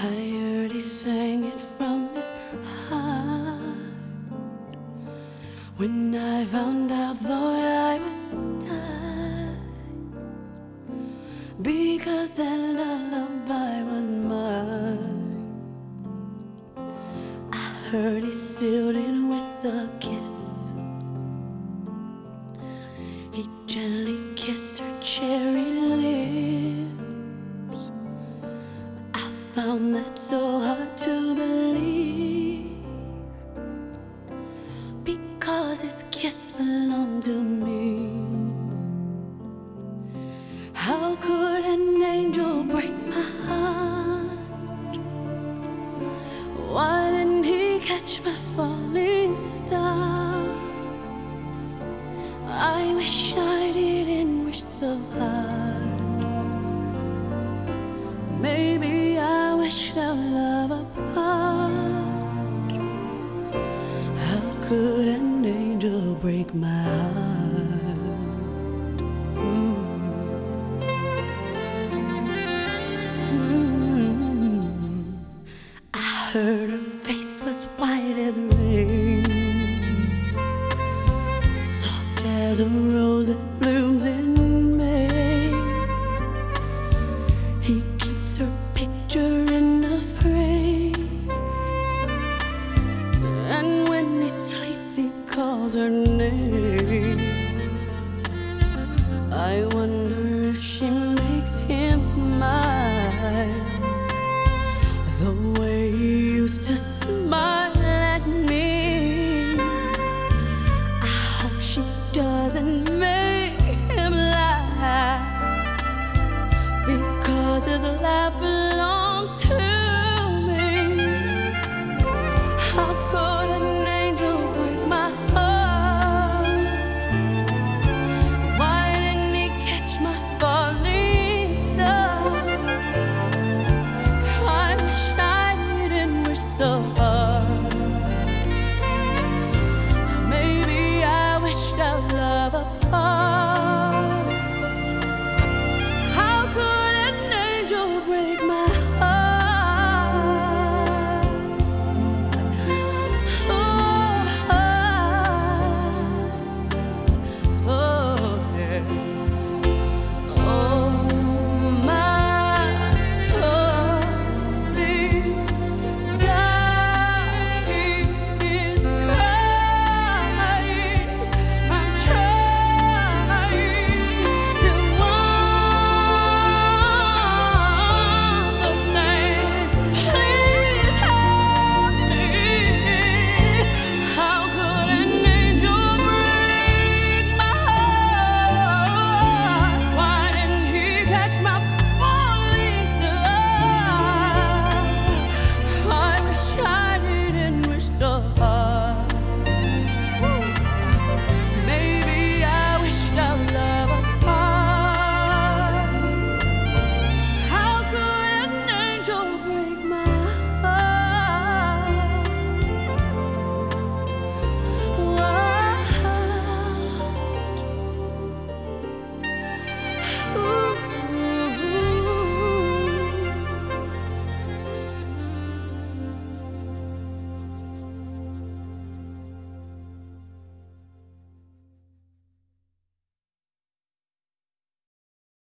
I heard he sang it from his heart. When I found out, thought I would die. Because that lullaby was mine. I heard he sealed it with a kiss. He gently kissed her cherry lips. Found that so hard to believe because his kiss belonged to me. How could an angel break my heart? Why didn't he catch my falling star? I wish I didn't wish so hard. Could an angel break my heart? Mm. I heard her face was white as rain, soft as a rose that blooms in her name. I wonder if she makes him smile. The way he used to smile at me. I hope she doesn't make